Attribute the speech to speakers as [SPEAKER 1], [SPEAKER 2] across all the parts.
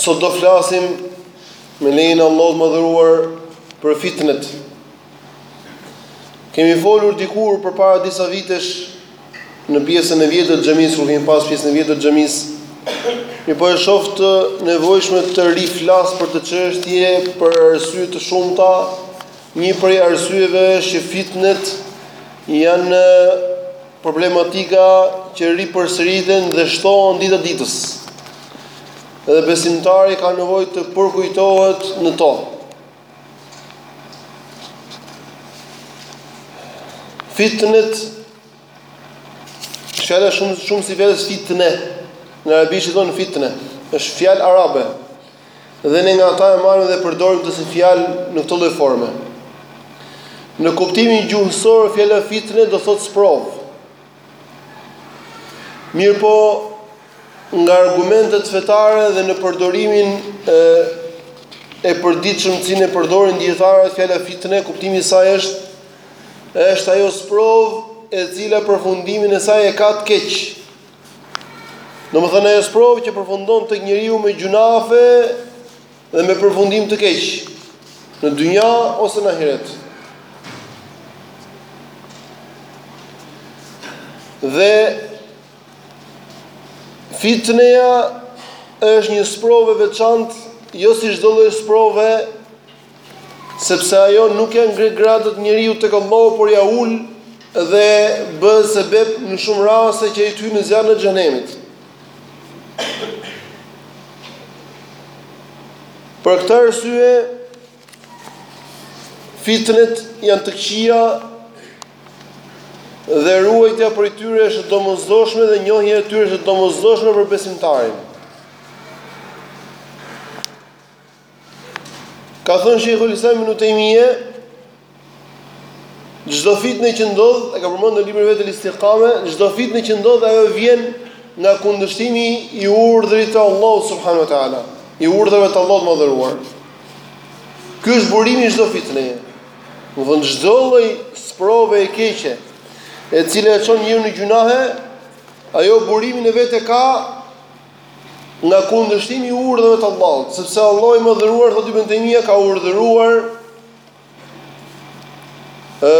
[SPEAKER 1] Sot do flasim me lejen e Allahut madhëruar për fitnet. Kemi folur dikur përpara disa vitesh në pjesën e vjetër të xhamisë, ku kemi pas pjesën e vjetër të xhamisë, mirëpo e shoh të nevojshme të riflas për këtë çështje, për arsye të shumta, Një prej arsyeve është që fitnet janë problematika që ripërsëriten dhe shtohen dita ditës. Dhe besimtari ka nevojë të përkujtohet në to. Fitnet Fjala shumës i fjalës fitne. Në arabisht i thonë fitne. Është fjalë arabe. Dhe ne nga ata e marrim dhe përdorim këtë si fjalë në këtë lloj forme. Në kuptimin gjuhësor fjala fitne do thotë sprovë. Mirëpo nga argumentet fetare dhe në përdorimin e e përditshëm që ne përdorin dijetarët fjala fitne kuptimi i saj është është ajo sprovë e cila përfundimin e saj e ka të keq. Domethënë ajo sprovë që përfundon te njeriu me gjynahe dhe me përfundim të keq. Në dynja ose në ahiret. Dhe fitneja është një sprovë e veçantë, jo si çdo lloj sprove, Sepse ajo nuk ia ngre gradët njeriut tek Allahu, por ia ul dhe bëhet sebeb në shumë raste që ai të hyjë në zjarrin e xhehenemit. Për këtë arsye fitnet janë të këqija dhe ruajtja prej tyre është e domosdoshme dhe njohja e tyre është e domosdoshme për besimtarin. Ka thënë Shejhul Islam Ibn Tejmije, çdo fitne që ndodh, e ka përmendur në librin e vet El-Istikame, çdo fitne që ndodh ajo vjen nga kundërshtimi i urdhrit të Allahut subhanahu wa taala, i urdhrave të Allahut madhëruar. Ky është burimi i çdo fitneje. Domethënë çdo lloj sprove e keqe, e cila e çon njeriun në gjynahe, ajo burimin e vet e ka Nga kundërshtimi i urdhrave të Allahut, sepse Allahu i madhëruar thotë Ibn Tejmije ka urdhëruar ë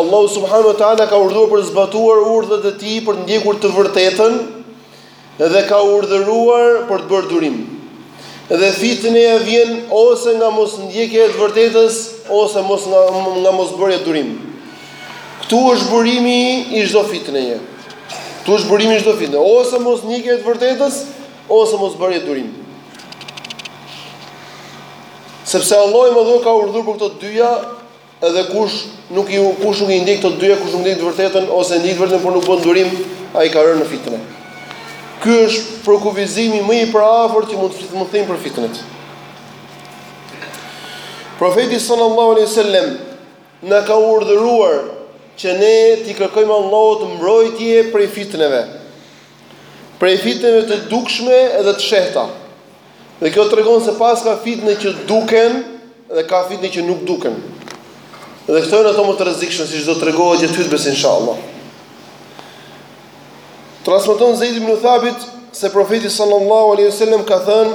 [SPEAKER 1] Allahu subhanahu wa taala ka urdhëruar për të zbatuar urdhrat e tij për të ndjekur të vërtetën dhe ka urdhëruar për të bërë durim. Dhe fitneja vjen ose nga mosndjekja e të vërtetës ose mos nga nga mosbërja durim. Këtu është burimi i çdo fitneje. Këtu është burimi i çdo fitneje. Ose mosndjekje e të vërtetës, ose mosbërje durim. Sepse Allahu i Madhëruar ka urdhëruar për këto të dyja, edhe kush nuk i kush nuk i ndjek këto të dyja, kush nuk ndjek të vërtetën, ose ndjek të vërtetën, por nuk bën durim, ai ka rënë në fitne. Ky është përkufizimi më i përafërt që mund të themi për fitnet. Profeti sallallahu alaihi wasallam Na ka urdhëruar që ne t'i kërkojmë Allahut mbrojtje prej fitneve, prej fitneve të dukshme dhe të fshehta. Dhe kjo tregon se paska fitne që duken dhe ka fitne që nuk duken. Dhe këto janë ato më të rrezikshme, siç do tregohet gjatë hutbes inshallah. Transmeton Zeid ibn Thabit se profeti sallallahu alaihi wasallam ka thënë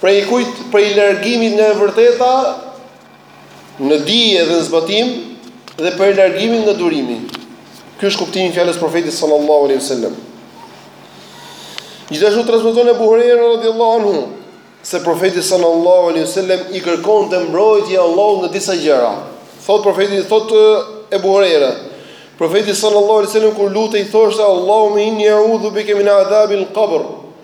[SPEAKER 1] Prej kujt? Prej largimit nga e vërteta në dije dhe në zbatim dhe prej largimit nga durimi. Ky është kuptimi i fjalës profetit sallallahu alaihi wasallam. Gjithashtu transmeton Ebu Hurejra radijallahu anhu se profeti sallallahu alaihi wasallam i kërkonte mbrojtje Allahut nga disa gjëra. Thotë profeti, thotë Ebu Hurejra, profeti sallallahu alaihi wasallam kur lutej thoshte Allahumma inni a'udhu bika min adhabil qabr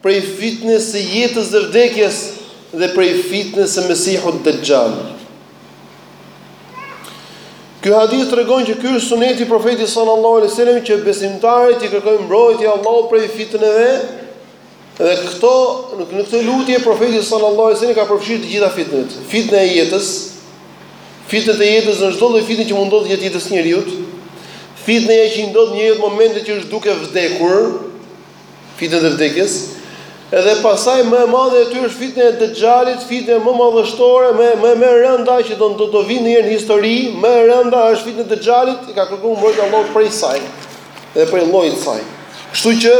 [SPEAKER 1] prej fitnes së jetës dhe vdekjes dhe prej fitnes së Mesihut Dexhal. Ky hadith tregon që ky është suneti i Profetit sallallahu alaihi wasallam që besimtari t'i kërkojë mbrojtje Allahut prej fitneve. Dhe këto në këtë lutje Profeti sallallahu alaihi wasallam ka përfshirë të gjitha fitnet. Fitna e jetës, fitnet e jetës, çdo lloj fitne që mund të ndodhë gjatë jetës së njeriut. Fitneja që i ndodh njeriut në momentin që është duke vdekur, Fitnet e vdekjes, edhe pastaj më e madhe e tyre është fitneja e Dexhalit, fitneja më madhështore, më, më, më e rënda që do, do, do vijë një herë në histori, më e rënda është fitneja e Dexhalit, i ka kërku mbrojtje Allahut prej saj, dhe prej llojit të saj. Kështu që,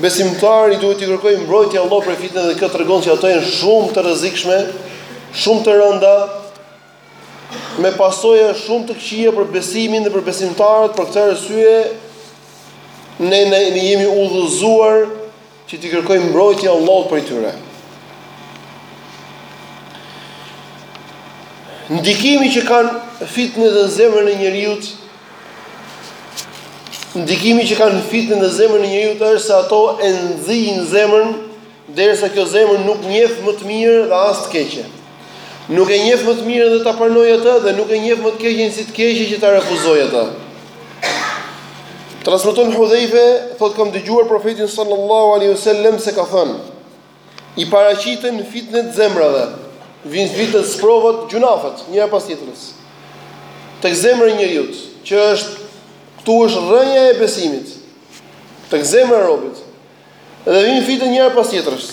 [SPEAKER 1] besimtari duhet t'i kërkojë mbrojtje Allahut prej fitneve dhe kjo tregon që ato janë shumë të rrezikshme, shumë të rënda, me pasoja shumë të këqija për besimin dhe për besimtarët, për këtë arsye ne ne jemi udhëzuar që t'i kërkojmë mbrojtje Allahut prej tyre. Ndikimi që kanë fitnet në zemrën e njeriut, ndikimi që kanë fitnet në zemrën e njeriut është se ato e nxijnë zemrën Derisa kjo zemër nuk njeh më të mirë dhe as të keqe. Nuk e njeh më të mirën dhe ta pranojë atë dhe nuk e njeh më të keqen si të keqe që ta refuzojë atë. Transmeton Hudhejfe, thotë kam dëgjuar profetin sallallahu alaihi wasallam se ka thënë: I paraqiten fitnet zemrave. Vijnë fitnet sprovat gjynafet, njëra pas tjetrës. Tek zemra e njeriut, që është këtu është rrënja e besimit. Tek zemra e robit. Dhe vijnë fitnet njëra pas tjetrës.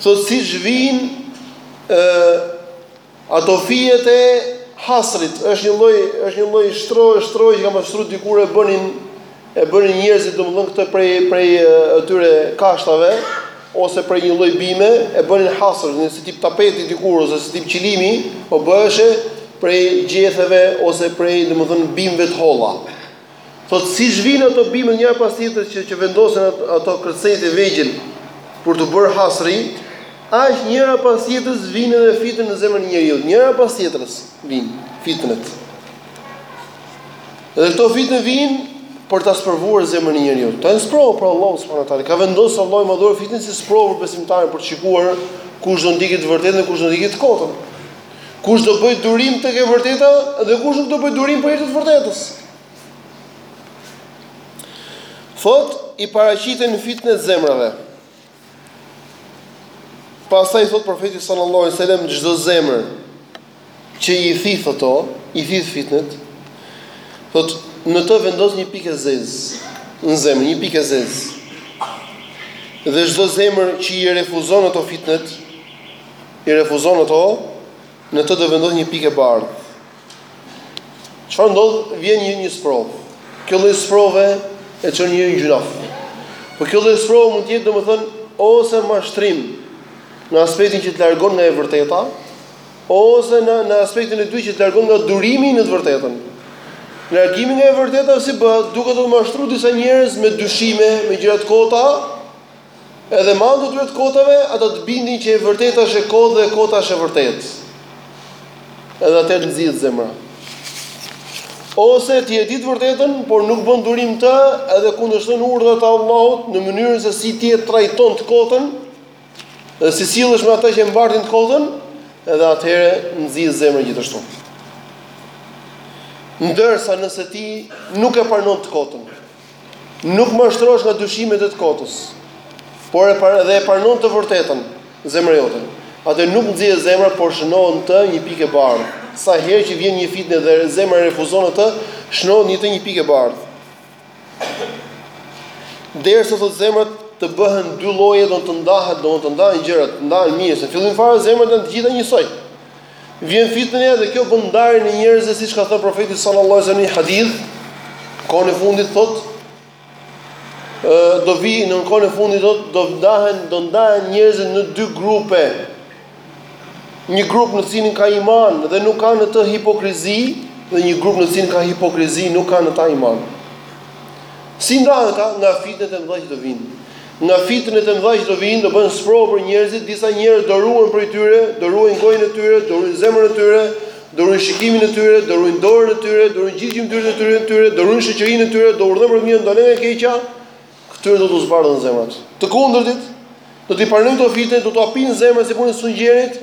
[SPEAKER 1] Thotë siç vijnë ato fijet e hasrës, është një lloj, është një lloj shtroje, shtroje që kanë shtru dikur e bënin, e bënin njerëzit domethënë këtë prej, prej atyre kashtave, ose prej një lloj bime e bënin hasër, në si tip tapeti dikur ose si tip qilimi, po bëheshte prej gjetheve ose prej, domethënë, bimëve të holla. Thotë, siç vijnë ato bimë njëra pas tjetrës që, që vendosen ato kërcënjtë e vegjël për t'u bërë hasri, aq njëra pas tjetrës vijnë edhe fitnet në zemrën e njeriut, njëra pas tjetrës vijnë fitnet. Dhe këto fitne vijnë për ta sprovuar zemrën e njeriut. Janë sprovë prej Allahut subhanahu wa taala. Ka vendosur Allahu i madhëruar fitnet si sprovë për besimtarin për të shikuar kush do ndjekë të vërtetën dhe kush do ndjekë të kotën. Kush do bëjë durim tek e vërteta dhe kush nuk do bëjë durim për hir të së vërtetës. Thotë i paraqiten fitnet zemrave. Pastaj thotë profeti sallallahu alajhi wasallam çdo zemër që i thith ato, i thith fitnet, thotë në të do vendoset një pikë e zezë në zemër, një pikë e zezë. Dhe çdo zemër që i refuzon ato fitnet, i refuzon ato, në të do vendoset një pikë e bardhë. Çfarë ndodh? Vjen një një sprovë. Kjo lloj sprove e çon njeriun në gjynaf. Po kjo lloj sprove mund të jetë domethënë ose mashtrim në aspektin që të largon nga e vërteta, ose në në aspektin e dytë që të largon nga durimi në të vërtetën. Largimi nga e vërteta si bëhet? Duke të mashtruar disa njerëz me dyshime, me gjëra të kota, Edhe me anë të tyre të kotave, ata të bindin që e vërteta është e kotë dhe e kota është e vërtetë. Edhe atëherë nxihet zemra. Ose ti e di të vërtetën, por nuk bën durim të, edhe kundërshton urdhrat e Allahut në mënyrën se si ti e trajton të kotën, dhe si sillesh me ata që e mbartin të kotën, edhe atëherë nxihet zemra gjithashtu. Ndërsa nëse ti nuk e pranon të kotën, Nuk mashtrohesh nga dyshimet e të kotës, por edhe e pranon të vërtetën, zemra jote. Atë nuk nxihet zemra, por shënohet në të një pikë e bardhë. Sa herë që vjen një fitnë dhe zemra refuzon atë, shënohet në të një pikë e bardhë. Derisa thotë zemrat të bëhen dy lloje, do të ndahet, do të ndahen gjërat, ndahen mirë, se fillim fare zemrat janë të gjitha njësoj. Vjen fitneja dhe kjo bën ndarjen e njerëzve siç ka thënë profeti sallallahu alajhi wasallam në hadith, kohën e fundit thotë do vi në kohën e fundit thotë do ndahen do ndahen njerëzit në dy grupe. Një grup në cilin ka iman dhe nuk ka në të hipokrizi dhe një grup në cilin ka hipokrizi nuk ka në të iman. Si ndahen ata nga fitnet e mëdha që do vinë? Nga fitnet e mëdha që do vijnë, do bëhen sprovë për njerëzit, disa njerëz do ruhen prej tyre, do ruajnë gojën e tyre, do ruajnë zemrën e tyre, do ruajnë shikimin e tyre, do ruajnë dorën e tyre, do ruajnë gjithë gjymtyrët e tyre, tyre, do ruajnë shoqërinë e tyre, do urdhërojnë për të mirën, do ndalojnë nga e keqja, këtyre do t'u zbardhen zemrat. Të kundërtit, do t'i pranojnë këto fitne, do t'u hapin zemrat si puna e sfungjerit,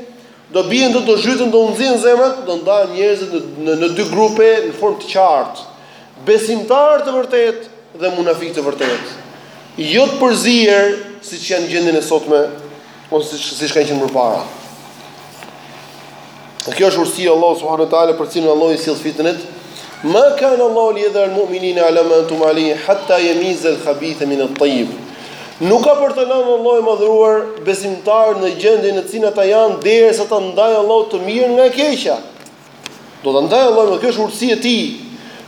[SPEAKER 1] Do bien do do zhyten do u nxihen zemrat, do ndahen njerëzit në në në dy grupe në formë të qartë. Besimtarë të vërtetë dhe munafikë të vërtetë. Jo të përzier siç janë gjendjen e sotme ose siç siç kanë qenë më parë. Dhe kjo është urtësia Allahut subhanehu ue te'ala për cilën Allahu i sjell fitnet. Ma kanAllahu li jedherel mu'minine ala ma entum alejhi, hatta jemizel khabithe minet tajib. Nuk ka për t'i lënë Allahu i Madhëruar besimtarët në gjendjen në cilën ata janë derisa ta ndajë Allahu të mirën nga e keqja. Do ta ndajë Allahu, kjo është urtësia e tij.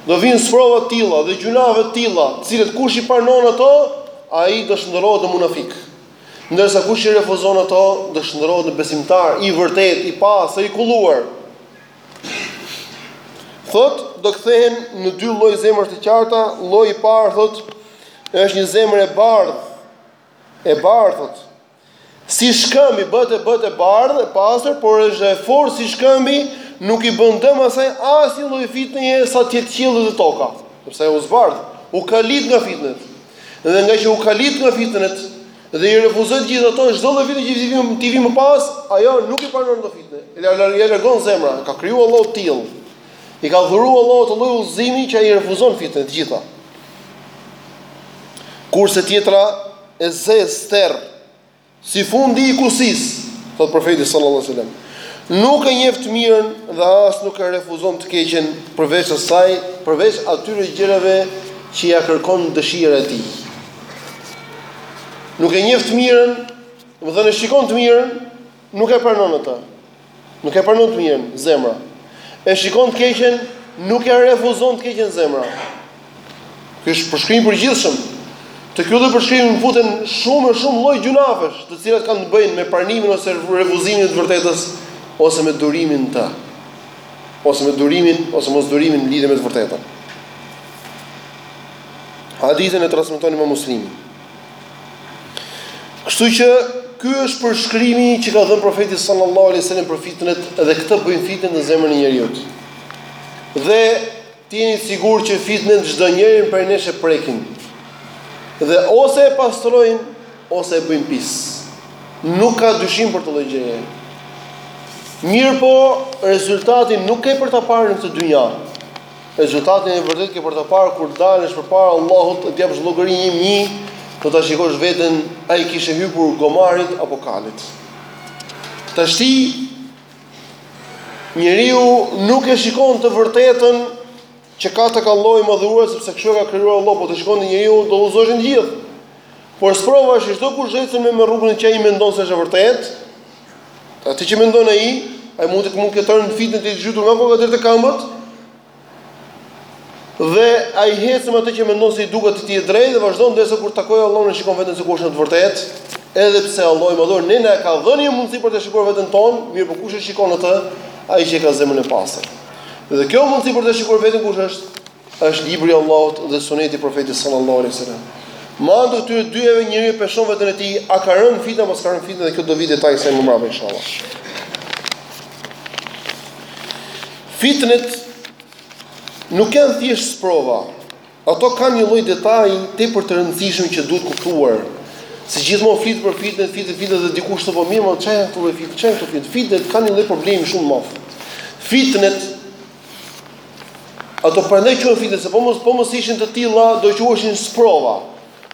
[SPEAKER 1] Do vinë sprova të tilla dhe gjynahe të tilla, të cilat kush i pranon ato, ai do shndërrohet në munafik. Ndërsa kush i refuzon ato, do shndërrohet në besimtar i vërtetë, i pastër, i kulluar. Thot, do kthehen në dy lloj zemrash të qarta, lloji i parë thot është një zemër e bardhë, e bardhë thot. Si shkëmbi bëhet e bëhet e bardhë, e pastër, por është e fortë si shkëmbi, nuk i bën dëm asaj asnjë lloj fitneje sa të jetë qielli dhe toka, sepse u zbardh, u kalit nga fitnet. Dhe nga që u kalit nga fitnet, dhe i refuzoi të gjitha ato, çdo lloj fitne që t'i vijë t'i vijë më pas, ajo nuk i pranon ato fitne. E largon zemra, e ka krijuar Allahu të tillë. I ka dhuruar Allahu atë lloj udhëzimi që ai i refuzon fitnet të gjitha. Kurse tjetra e zezë sterr si fundi i kusis, thot profeti sallallahu alaihi wasallam. Nuk e njeh të mirën dhe as nuk e refuzon të keqen përveç asaj, përveç atyre gjërave që ja kërkon dëshira e tij. Nuk e njeh të mirën, domethënë e shikon të mirën, nuk e pranon atë. Nuk e pranon të mirën zemra. E shikon të keqen, nuk e refuzon të keqen zemra. Ky është përshkrim i përgjithshëm. Te ky lloj përshkrimi futen shumë e shumë lloj gjynafesh, të cilat kanë të bëjnë me pranimin ose refuzimin e të vërtetës ose me durimin të ose me durimin ose mos durimin lidhje me të vërtetën. Hadithin e transmeton Imam Muslimi. Kështu që ky është përshkrimi që ka dhënë profeti sallallahu alaihi wasallam për fitnet dhe këtë bëjnë fitnet në zemrën e njeriut. Dhe të jeni sigurt që fitnet çdo njërin prej nesh e prekin. Dhe ose e pastrojnë ose e bëjnë pis. Nuk ka dyshim për këtë lloj gjëje. Mirëpo, rezultatin nuk ke për ta parë në këtë dynja. Rezultatin e vërtetë ke për ta parë kur dalësh përpara Allahut të japësh llogari një mijë, do ta shikosh veten a i kishe hypur gomarit apo kalit. Tashti njeriu nuk e shikon të vërtetën që ka të kalojë më dhurë, sepse kështu e ka krijuar Allahu, po të shikonte njeriu do udhëzoheshin të gjithë. Por sprova është që çdokush ecën me me rrugën që ai mendon se është e vërtetë, atë që mendon ai, ai mund të mund të ketë rënë në fitne të zhytur nga koka deri te këmbët, dhe ai ecën me atë që mendon se i duket atij e drejtë dhe vazhdon derisa kur takojë Allahun e shikon veten se kush është në të vërtetë, edhe pse Allahu i madhëruar ne na ka dhënë një mundësi për të shikuar veten tonë, mirëpo kush e shikon atë, ai që ka zemrën e pastër. Dhe kjo mundësi për të shikuar veten kush është? Është libri i Allahut dhe suneti i Profetit sallallahu alaihi wasallam. Me anë të këtyre dyjave njeriu peshon veten e tij, a ka rënë në fitne apo s'ka rënë në fitne dhe kjo do vi detaj sa më mbrapa inshallah. Fitnet nuk janë thjesht sprova. Ato kanë një lloj detaji tepër të rëndësishëm që duhet kuptuar. Se gjithmonë flit për fitnet, fitnet, fitnet dhe dikush thotë po mirë, çfarë janë këto lloj fitnet? Çfarë janë këto fitnet? Fitnet kanë një lloj problemi shumë të madh. Fitnet Ato prandaj quhen fitne se po mos po mos ishin të tilla do quheshin sprova.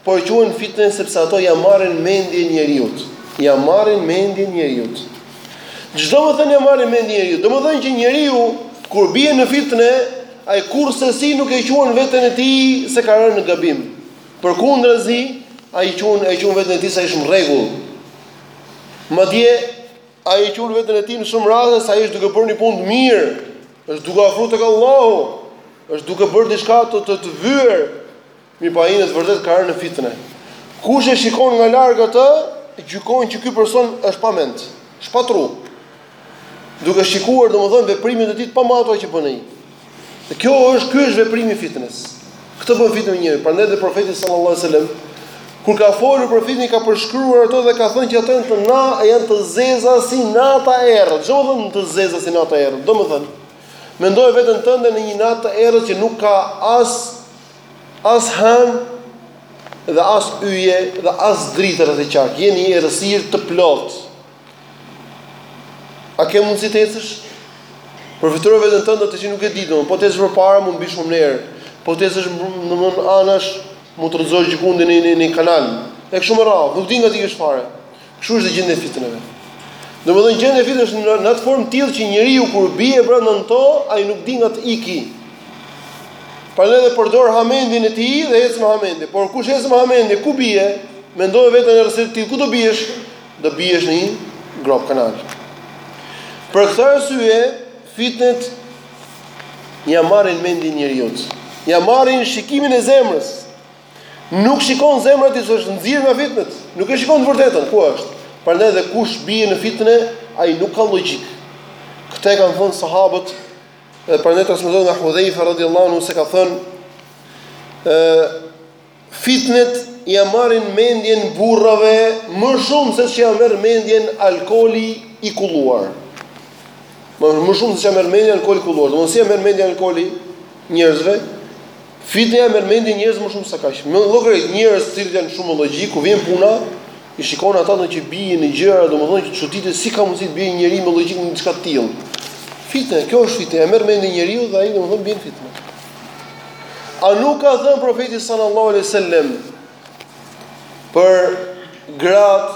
[SPEAKER 1] Por quhen fitne sepse ato ja marrin mendjen njeriut. Ja marrin mendjen njeriut. Ç'do me thënë ja marrin mendjen njeriut. Domethënë që njeriu kur bie në fitne, ai kurrsesi nuk e quan veten e tij se ka rënë në gabim. Përkundrazi, ai quan e quan veten e tij se është në rregull. Madje Ai e quan veten e tij në shumë raste se ai është duke bërë një punë të mirë, është duke afruar tek Allahu, është duke bërë diçka të të, të vyer, mirëpo ai në të vërtetë ka rënë në fitne. Kush e shikon nga larg atë, gjykon që ky person është pa mend, është pa tru. Duke shikuar domethënë veprimet e tij të pamatura që bën ai. Dhe kjo është, ky është veprimi i fitnes. Këtë bën fitnja njeriut. Prandaj dhe profeti sallallahu alajhi wasallam kur ka folur për fitnë ka përshkruar ato dhe ka thënë që ato janë të na janë të zeza si nata e errët. Ç'do të thotë të zeza si nata e errët. Domethënë, mendoj veten tënde në një natë të errët që nuk ka as as hënë dhe as yje dhe as dritë rreth e qark. Je në një errësirë të plotë. A ke mundësi të ecësh? Përfytyro veten tënde atë që nuk e di, domthonë po të ecësh përpara mund të biesh në humnerë, po të ecësh domthonë anash mund të rrëzohesh gjëkundi në në kanal e kështu me radhë, nuk di nga të ikësh fare. Kështu është gjendja e fitneve. Domethënë gjendja e fitnës është në, në atë formë tillë që njeriu kur bie brenda në to, ai nuk di nga të iki. Prandaj dhe përdor hamendin e tij dhe ec me hamendje. Por kush ec me hamendje, ku bie? Mendoj veten në errësirë ti, ku do biesh? Do biesh në një grop kanal. Për këtë arsye fitnet ja marrin mendjen njeriut. Ja marrin shikimin e zemrës. Nuk shikon zemra e tij se është nxirë nga fitnet. Nuk e shikon të vërtetën ku është. Prandaj dhe kush bie në fitnë, ai nuk ka logjikë. Këtë e kanë thënë sahabët dhe prandaj transmetohet nga Hudhejfja radhiyallahu anhu se ka thënë ë Fitnet ia marrin mendjen burrave më shumë se ç'ia merr mendjen alkooli i kulluar. Më, më shumë se ç'ia merr mendjen alkooli i kulluar. Domthonë si ia merr mendjen alkooli njerëzve? Fitnja ia merr mendjen njerëzve më shumë se kaq. Llogarit njerëz të cilët janë shumë logjikë, kur vjen puna, I shikon ata në që bien në gjëra, domethënë që çuditesh si ka mundësi të bjerë një njeri me logjikë në diçka të tillë. Fitnë, kjo është fitnë, e merr mendjen njeriut dhe ai domethënë bie në fitnë. A nuk ka thënë profeti sallallahu alejhi ue sellem për gratë,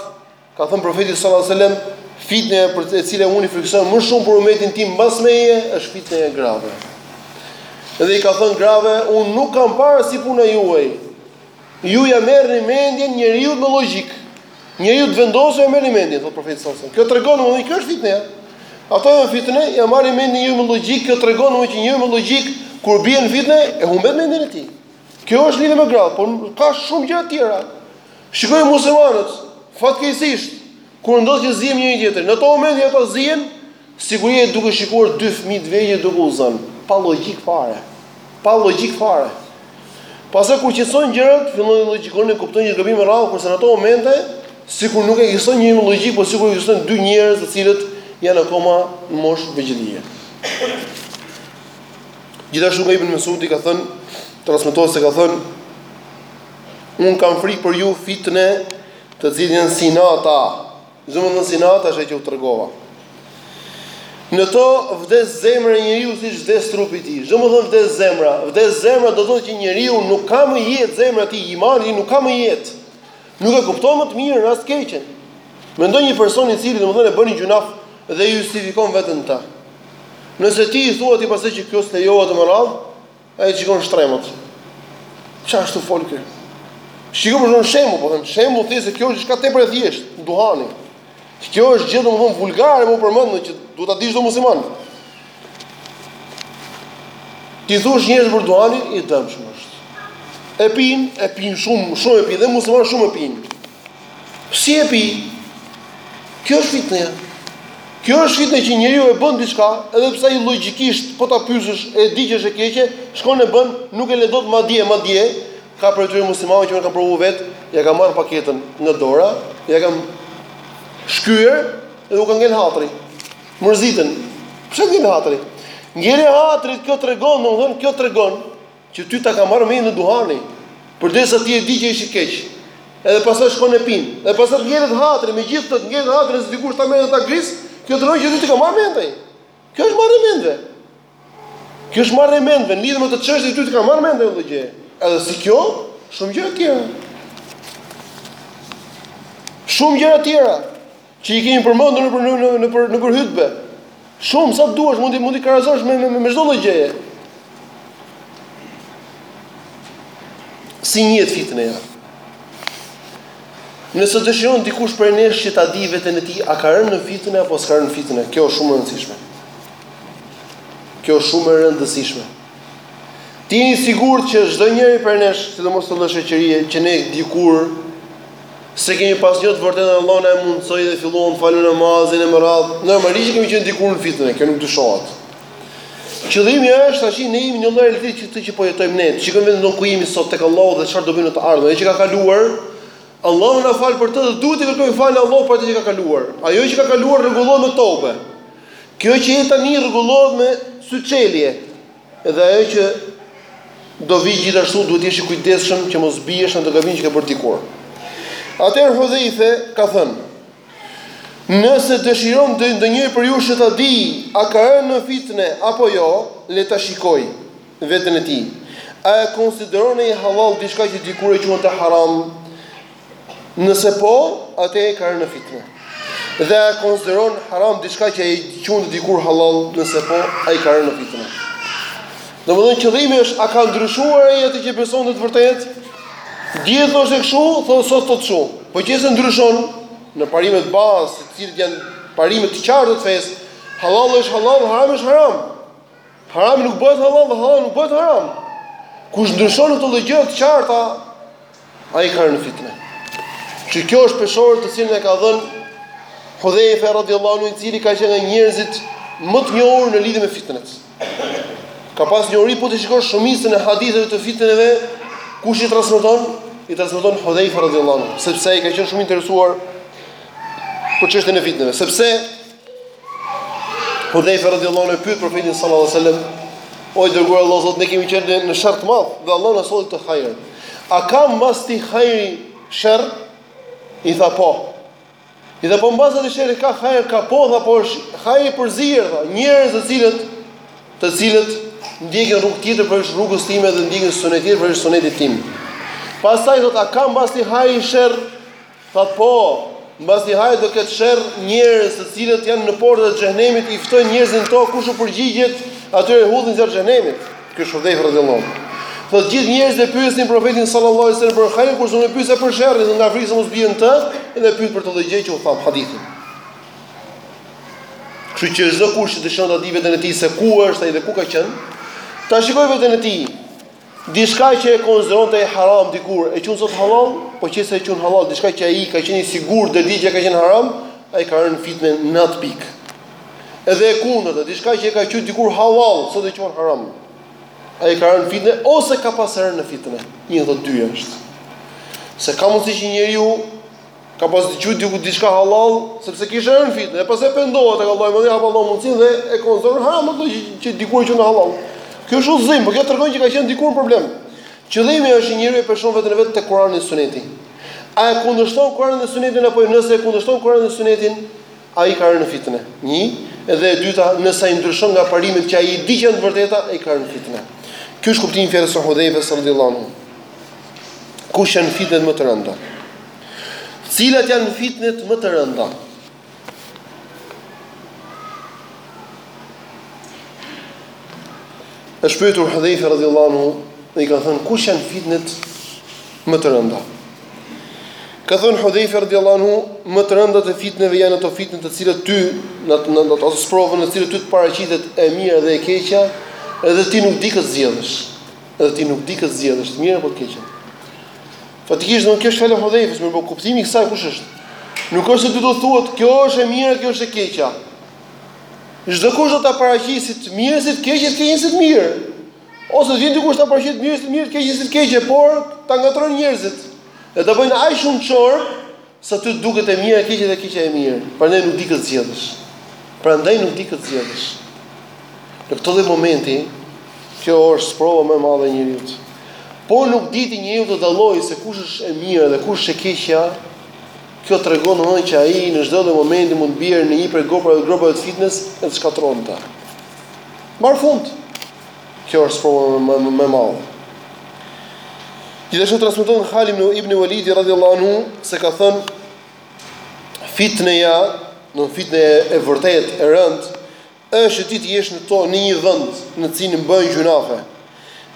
[SPEAKER 1] ka thënë profeti sallallahu alejhi ue sellem fitnë për të cilën unë frikësohem më shumë për umetin tim mbas meje është fitnë e grave. Dhe u ka thënë grave, unë nuk kam parë si puna juaj, Ju ja merrni mendjen njeriut me logjikë. Njeriut të vendosur ja merrni mendjen, thotë profeti sallallahu alajhi wasallam. Kjo tregon domethënë kjo është fitnë. Ato janë fitnë, ja marrin mendjen njeriut me logjikë, kjo tregon domethënë që njeriu me logjikë kur bie në fitnë e humbet mendjen e tij. Kjo është lidhje me gratë, por ka shumë gjëra të tjera. Shikoji muslimanët, fatkeqësisht, Kur ndodh që zihen me njëri-tjetrin, në ato momente që ata zihen, sikur je duke shikuar dy fëmijë të vegjël duke u zënë, pa llogjikë fare, pa llogjikë fare. Pastaj kur qetësohen gjërat, fillojnë të llogjikojnë e kuptojnë që gabim e me radhë, kurse në ato momente sikur nuk ekziston një llogjikë, por sikur ekzistojnë dy njerëz të cilët janë akoma në moshë vegjëlie. Gjithashtu nga Ibn Mesudi ka thënë, transmetohet se ka thënë, unë kam frikë për ju fitne të cilën si nata, ç'domethënë si nata është e që u tregova. Në to vdes zemra e njeriut siç vdes trupi i tij. Ç'domethënë vdes zemra? Vdes zemra do të thotë që njeriu nuk ka më jetë zemra e tij, imani i tij nuk ka më jetë. Nuk e kupton më të mirën as të keqen. Mendo një person i cili domethënë e bën një gjynah dhe justifikon veten ta. Nëse ti i thua ti pastaj që kjo s'lejohet me radhë, Ai shikon shtrembër. Ç'ashtu folke? Shiko për shembull shembull, po them shembull thjesht se kjo është diçka tepër e thjeshtë, duhani. Kjo është gjë domthon vulgare, me u përmend që duhet ta dijë çdo musliman. T'i thush njerëz për duhani i dëmshëm është. E pin, e pin shumë, shumë e pin dhe musliman shumë e pin. Pse e pi? Kjo është fitneja. Kjo është fitne që njeriu e bën diçka, edhe pse ai logjikisht po ta pyesësh, e di që është e keqe, shkon e bën, nuk e le dot madje, madje ka prej tyre muslimanë që e kam provu vet, ja kam marr paketën nga dora, ja kam shkyer dhe u ka ngel hatri. Mërziten. Pse ngel hatri? Ngelja e hatrit kjo tregon, domethënë kjo tregon Që ty ta ka marrë mendjen duhani, përderisa ti e di që është i keq. Edhe pastaj shkon e pin. Edhe pastaj të ngelet hatri, megjithatë të ngelet hatri nëse dikush ta merr dhe ta grisë, kjo tregon që ty t'i ka marrë mendtë. Kjo është marrje e mendve. Kjo është marrje e mendve, lidhur me këtë çështje ty t'i ka marrë mendtë kjo gjë. Edhe si kjo, shumë gjëra të tjera. Shumë gjëra të tjera. Që i kemi përmendur nëpër nëpër nëpër nëpër hutbe. Shumë sa duash mund t'i mund t'i krahasosh me me çdo lloj gjëje. Si njihet fitneja? Nëse dëshiron dikush prej nesh që ta di veten e tij, a ka rënë në fitne apo s'ka rënë në fitne, kjo është shumë e rëndësishme. Kjo është shumë e rëndësishme. Të jeni sigurt që çdo njëri prej nesh, sidomos në shoqëri që ne dikur s'e kemi pas njoft të vërtetën Allahu na e mundsoi dhe filluam të falim namazin e me radhë. Normalisht kemi qenë dikur në fitne, kjo nuk dyshohet. Qëllimi është tash ne jemi një lloj lidhje që të që po jetojmë ne. Shikojmë vetëm do ku jemi sot tek Allahu dhe çfarë do bëjmë në të ardhmen. Ajo që ka kaluar, Allahu na fal për të dhe duhet të kërkojmë falje Allahut për atë që ka kaluar. Ajo që ka kaluar rregullohet me tobe. Kjo që je tani rregullohet me syçelje dhe ajo që do vijë gjithashtu duhet të jesh i kujdesshëm që mos biesh në atë gabim që ke bërë dikur. Atëherë Hudhejfe ka thënë: Nëse dëshiron ndonjëri prej jush që ta dijë a ka rënë në fitne apo jo, le ta shikojë. veten e tij, A e konsideron ai hallall diçka që dikur e quante haram? Nëse po, atëherë ka rënë në fitnë. Dhe a e konsideron haram diçka që e quante dikur hallall? Nëse po, ai ka rënë në fitnë. Domethënë qëllimi është a ka ndryshuar ai atë që beson në të vërtetë? Dje thoshte kështu, thotë sot thotë kështu. Po qe se ndryshon në parimet bazë, të cilat janë parime të qarta të fesë, hallall është hallall, haram është haram. Harami nuk bëhet halal dhe halali nuk bëhet haram. Kush ndryshon në këto lloj gjëra të qarta, ai ka rënë në fitnë. Që kjo është peshore të cilën e ka dhënë Hudhejfe radiallahu anhu i cili ka qenë nga njerëzit më të njohur në lidhje me fitnet. Ka pas njohuri po të shikosh shumicën e haditheve të fitneve, kush i transmeton? I transmeton Hudhejfe radiallahu anhu, sepse ai ka qenë shumë i interesuar për çështjen e fitneve, sepse Hudhejfe radiallahu anhu e pyet profetin sallallahu alaihi wasallam, o i dërguar i Allahut thotë ne kemi qenë në sherr të madh dhe Allahu na solli këtë hajër. A ka mbas këtij hajri sherr? I tha po. I tha po mbas atij sherri ka hajër, ka po, tha po është hajr i përzier, tha, njerëz të cilët të cilët ndjekin rrugë tjetër përveç rrugës time dhe ndjekin sunet tjetër përveç sunetit tim. Pastaj thotë a ka mbas këtij hajri sherr? Tha, Po, mbas këtij hajri do ketë sherr njerëz të cilët janë në portat e xhehenemit i ftojnë njerëzit në to kush u përgjigjet atyre i hudhin në zjarr të xhehenemit. Ky është Hudhejfe radhiyallahu anhu. Thotë, gjithë njerëzit e pyesnin profetin sallallahu alaihi wasallam për hajrin kurse unë e pyesa për sherrin nga frika se mos bie në të dhe e pyeti për këtë lloj gjëje që u tha në hadithin. Kështu që çdo kush që dëshiron ta di veten e tij se ku është ai dhe ku ka qenë, ta shikojë veten e tij. Diçka që e konsideronte haram dikur, e quan sot halal, po qe se e quan halal, diçka që ai ka qenë i sigurt dhe di që ka qenë haram, ai ka rënë në fitnë në atë pikë. Edhe e kundërta, diçka që e ka quajt dikur halal, sot e quan haram. Ai ka rënë në fitnë ose ka pasur rënë në fitnë. Një nga të dyja është. Se ka mundësi që njeriu Ka pas quajt dikur diçka halal, sepse kishte rënë në fitnë, e pastaj pendohet tek Allahu i Madhëruar apo Allahu e udhëzon dhe e konsideron haram atë gjë, që dikur e quante halal. Kjo është udhëzim, por kjo tregon që ka qenë dikur problem. Qëllimi është njeriu ta peshon veten e vet te Kurani dhe Suneti. A e kundërshton Kuranin dhe Sunetin apo jo? Nëse e kundërshton Kuranin dhe Sunetin, ai ka rënë në fitnë. Një, dhe e dyta, nëse ai ndryshon nga parimet që ai i di që janë të vërteta, ai ka rënë në fitnë. Ky është kuptimi i fjalës së Hudhejfes sallallahu alaihi wasallam. Kush janë fitnet më të rënda? Cilat janë fitnet më të rënda? Është pyetur Hudhejfe radijallahu anhu dhe i ka thënë, kush janë fitnet më të rënda? Ka thënë Hudhejfe radijallahu anhu, më të rëndat e fitneve janë ato fitne të cilat ty, domethënë, ato sprova në të cilat ty të paraqitet e mira dhe e keqja, edhe ti nuk di kë të zgjedhësh. Edhe ti nuk di kë të zgjedhësh, të mirën apo të keqen. Faktikisht kjo është fjala e Hudhejfes, mirëpo kuptimi i kësaj kush është? Nuk është se ti do thuash kjo është e mira, kjo është e keqja. Çdokush do ta paraqisë të mirën si të keqe, të keqen si të mirë. Ose të vjen dikush ta paraqet të mirën si të mirë, të keqen si të keqe, por ta ngatërrojnë njerëzit. E ta bëjnë aq shumë çor, Sa ty të duket e mira e keqe dhe e keqja e mirë, prandaj nuk di kë të zgjedhësh. Prandaj nuk di kë të zgjedhësh. Në këtë lloj momenti, kjo është sprova më e madhe e njeriut. Po nuk diti njeriu të dallojë se kush është e mira dhe kush është e keqja, kjo tregon domethënë që ai në çdo lloj momenti mund të bjerë në një prej gropave të gropave të fitnes e të shkatërrohet. Marr fund. Kjo është sprova më më e madhe. Gjithashtu transmeton Halid ibn Ibn Walidi radhiyallahu anhu se ka thënë fitneja, domethënë fitne e vërtetë e rëndë, është ti të jesh në to në një vend në cilin bëhen gjynahe.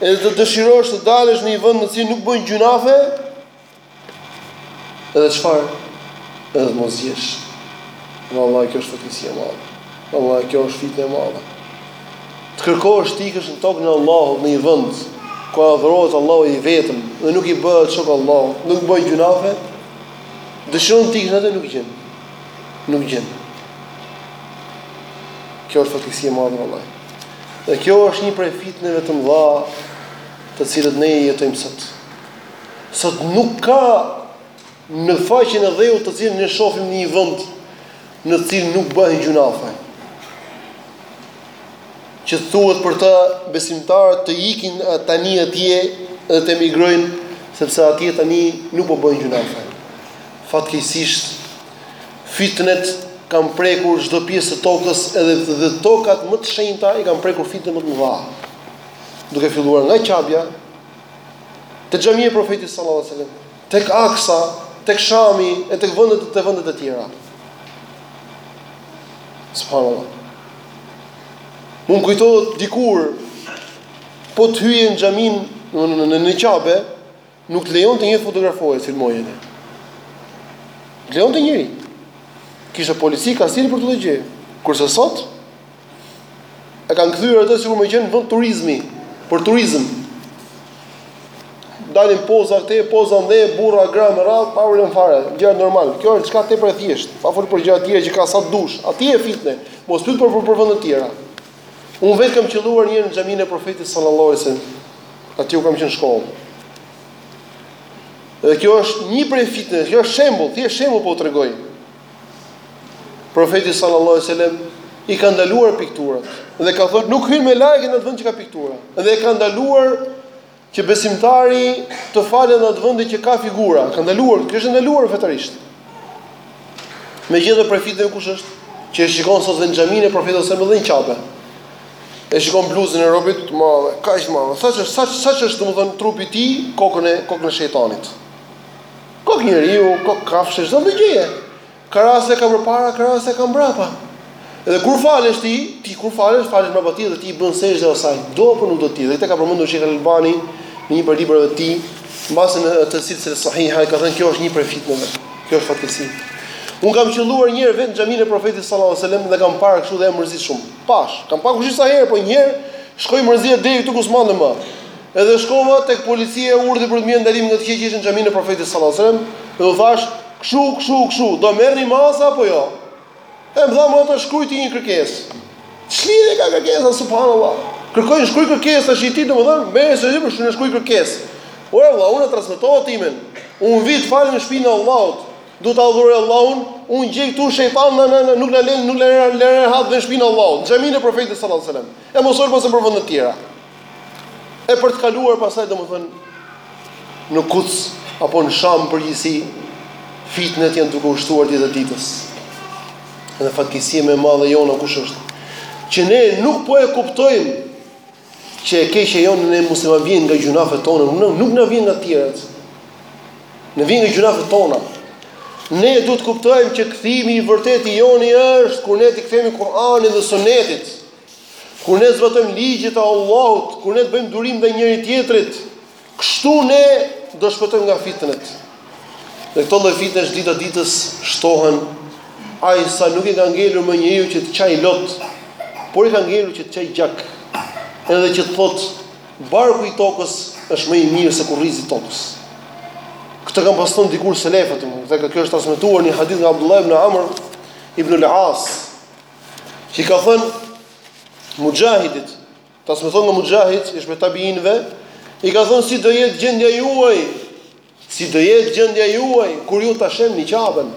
[SPEAKER 1] Edhe të dëshirosh të dalësh në një vend në cilin nuk bëhen gjynahe, Edhe çfarë, edhe të mos gjesh. Vallahi kjo është fatkeqësi e madhe. Vallahi kjo është fitne e madhe. Të kërkosh të ikësh në tokën e Allahut në një vend ku adhurohet Allahu i vetëm dhe nuk i bëhet shok Allahut, nuk bëhen gjynahe, dëshiron të ikësh atje, nuk gjen. Nuk gjen. Kjo është fatkeqësi e madhe vallahi. Dhe kjo është një prej fitneve të mëdha të cilat ne i jetojmë sot. Sot nuk ka në faqen e dheut të cilin ne shohim në një vend në të cilin nuk bëhen gjynahe. Që thuhet për të besimtarët të ikin tani atje dhe të emigrojnë sepse atje tani nuk po bëhen gjynahe. Fatkeqësisht fitnet kanë prekur çdo pjesë të tokës edhe dhe tokat më të shenjta i kanë prekur fitnet më të mëdha. Duke filluar nga Qabja, Te xhamia e Profetit sallallahu alaihi wasallam, tek Aksa, tek Shami e tek vendet, te vendet e tjera. Subhanallah. Më kujtohet dikur po të hyje në xhamin në në në, në Qabe, nuk të lejonte njeri të fotografoje, filmoje, s'të lejonte njeri. Kishte polici kastile për këtë gjë. Kurse sot E kanë kthyer atë sikur më qenë vend turizmi, për turizëm. Dalin poza këtej, poza andej, burra, gra me radhë, pa problem fare, gjëra normale. Kjo është diçka tepër e thjeshtë, pa folur për gjëra të tjera që ka sa dush. Atje e fitne, mos pyet për për vende të tjera. Unë vetë kam qëlluar njëherë në xhaminë e profetit sallallahu alajhi wasallam. Atje ku kam qenë në shkollë. Dhe kjo është një prej fitneve, kjo është shembull, thjesht shembull po u tregoj. Profeti sallallahu alaihi wasallam i ka ndaluar pikturat dhe ka thënë nuk hyn melaike në atë vend që ka piktura. Dhe e ka ndaluar që besimtari të falet në atë vend që ka figura. Ka ndaluar, kjo është e ndaluar fetarisht. Megjithëse problemi kush është? Që e shikon sot në xhaminë e profetit sallallahu alaihi wasallam dhe në Qabe. E shikon bluzën e robit të madhe, kaq madhe. Sa ç'është, sa ç'është domethënë trupi i tij, kokën e kokën e shejtanit. Kokë njeriu, kokë kafshë, çdo lloj gjëje. Ka raste ka përpara, ka raste ka mbrapa. Dhe kur falesh ti, ti kur falesh, falesh mbrapa tij dhe ti i bën sexhde asaj. Do apo nuk do ti? Dhe këtë e ka përmendur Sheikh Albani në një prej librave të tij, mbase në Silsile Sahiha ai ka thënë kjo është një prej fitneve. Kjo është fatkeqësi. Un kam qëlluar një herë vetë në xhaminë e Profetit sallallahu alajhi wasallam dhe kam parë kështu dhe jam mërzit shumë. Pash, kam parë kushedi sa herë, po një herë shkoi mërzia deri këtu ku s'mban më. Edhe shkova tek policia e urdhrit për të mirë ndalim nga e keqja ishin në xhaminë e Profetit sallallahu alejhi wasallam dhe u thash kshu kshu kshu do merrni masa apo jo e më tha me të shkruaj ti një kërkesë ç'lidhje ka kërkesa subhanallahu kërkoj shkruaj kërkesë tashi ti domethënë me se ju shkruaj shkruaj kërkesë ore vëlla unë transmetova timen unë vi të falem në shpinën e Allahut dua ta adhuroj Allahun unë gjej këtu shejtan na na nuk na lën nuk na lën rahat në shpinën e Allahut në xhaminë e Profetit sallallahu alejhi wasallam e mos fol pastaj në vende të tjera E për të kaluar pastaj domethënë, në Kuds, apo në Sham në përgjithësi, fitnet janë duke u shtuar dita ditës. Dhe fatkeqësia më e madhe jona kush është? Që ne nuk po e kuptojmë që e keqja jonë ne muslimanëve vjen nga gjynahet tona, nuk, nuk na vjen nga të tjerët. Na vjen nga gjynahet tona. Ne duhet të kuptojmë që kthimi i vërtetë i joni është kur ne t'i kthehemi Kur'anit dhe Sunetit. Kur ne të zbatojmë ligjet e Allahut, kur ne të bëjmë durim ndaj njëri-tjetrit, kështu ne do shpëtojmë nga fitnet. Dhe këto lloj fitnesh dita ditës shtohen aq sa nuk i ka ngelur më njeriut që të qajë lot, por i ka ngelur që të qajë gjak. Edhe që të thotë barku i tokës është më i mirë se kurrizi i tokës. Këtë kanë pasur dikur selefët, dhe kjo është transmetuar në një hadith nga Abdullah ibn Amr ibn al-As, I ka thënë Mujahidit, transmeton nga Mujahid, që është prej tabiinëve, i ka thënë si do jetë gjendja juaj, si do jetë gjendja juaj kur ju ta shemni Ka'ben.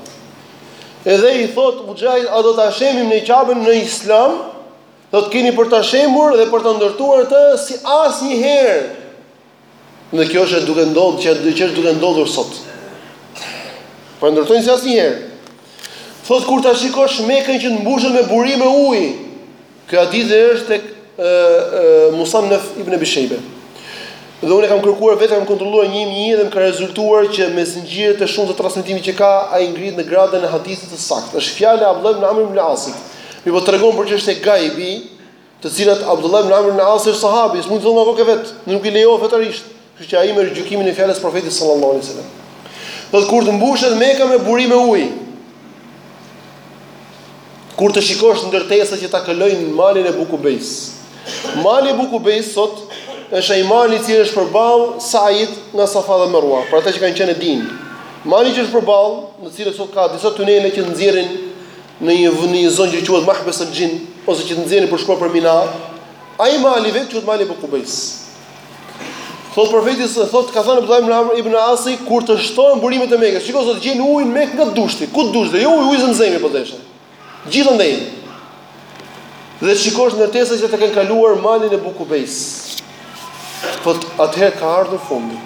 [SPEAKER 1] Edhe i thot Mujahid, a do ta shemim ne Ka'ben në Islam? Do të keni për ta shembur dhe për ta ndërtuar të si asnjëherë. Dhe kjo është duke ndodhur, është duke ndodhur sot. Po e ndërtojnë si asnjëherë. Thotë kur ta shikosh Mekën që të mbushet me burime uji. Ky hadith është tek ë Musannaf ibn Abi Shaybe. Dhe unë e kam kërkuar vetë, e kam kontrolluar një më një dhe më ka rezultuar që me zinxhirët e shumtë të transmetimit që ka ai ngrihet në gradën e hadithit të saktë. Është fjala e Abdullah ibn Amr ibn al-Asit. Mirëpo tregon për çështje gajbi, të cilat Abdullah ibn Amr ibn As është sahabi, s'mund t'i thotë nga koka e vet, nuk i lejohet fetarisht. Kështu që ai merr gjykimin e fjalës së profetit sallallahu alaihi wasallam. Dhe kur të mbushet Mekka me burime uji, kur të shikosh ndërtesat që ta kalojnë malin Ebu Kubejs. Mali Ebu Kubejs sot është ai mali i cili është përballë Sa'jit nga Safa dhe Marwa, për ata që kanë qenë e dinë. Mali që është përballë, në cilin sot ka disa tunele që nxjerrin në një në një zonë që quhet Mahbes el Jin ose që të nxjerrin për të shkuar për Mina, ai mali vetë quhet mali Abu Kubejs. Thot profeti se thot ka thënë Abdullah ibn Amr ibn Asi kur të shtohen burimet e Mekës, shiko, sot e gjen ujin në Mekë nga t'dush ti, ku t'dush ti, jo, ujë zemzemi po deshe. Gjithandej. Dhe të shikosh ndërtesa që të kenë kaluar malin Ebu Kubejs. Thot, atëherë ka ardhur fundi.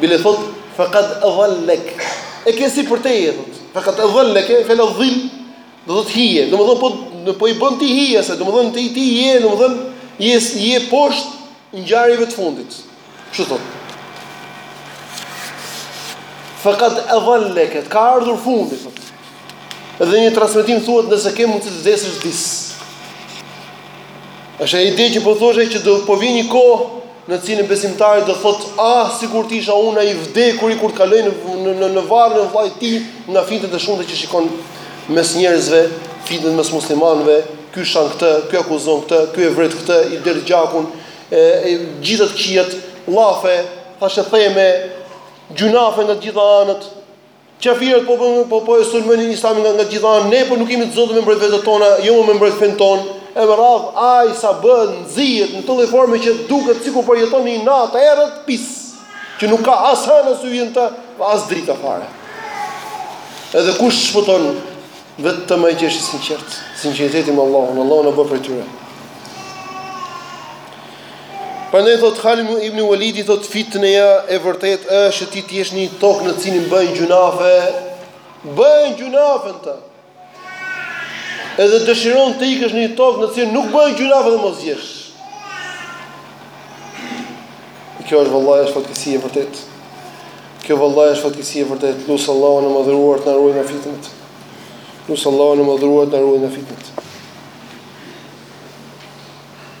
[SPEAKER 1] Bile thot, faqad adhallak. E ke sipër teje, thot. Faqad adhallak, fjala dhill, do thot hije. Domethën po po i bën ti hije se domethën ti ti je, domethën je je poshtë ngjarjeve të fundit. Kështu thot. Faqad adhallak, ka ardhur fundi, thot. Dhe në një transmetim thuhet nëse ke mundësi të vdesësh vdis. Është ajo ide që po thosha që do vijë një kohë në të cilën besimtari do thotë, "Ah, sikur të isha unë ai i vdekuri kur të kaloj në në në, në varrin e vllait të tij nga fitnet e shumta që shikon mes njerëzve, fitnet mes muslimanëve, ky shan këtë, ky akuzon këtë, ky e vret këtë, i derdh gjakun, e, e gjitha të këqijat, llafe, thashetheme, gjynafe nga të gjitha anët." Qafirët po po po po e sulmojnë islamin nga nga të gjitha anët. Ne po nuk jemi të zotët me mbrojt vetet tona, jo më me mbrojt fen ton. E me radh, aq sa bëhet nxihet në atë lloj forme që duket sikur po jeton në një natë të errët pis, që nuk ka as hënë as yje, as dritë fare. Edhe kush shpëton vetëm ai që është i sinqert. Sinqeriteti me Allahun, Allahu na bëftë prej tyre. Prandaj thot Halim ibn Walidi thot fitneja e vërtet është ti të jesh në një tokë në të cilën bëjnë gjynahe, bëjnë gjynahe të. Edhe dëshiron të ikësh në një tokë në të cilën nuk bëjnë gjynahe dhe mos gjesh. Kjo është vëllai është fatkeqësi e vërtet. Kjo vëllai është fatkeqësi e vërtet. Lus Allahun e madhëruar të na ruaj nga fitnet. Lus Allahun e madhëruar të na ruaj nga fitnet.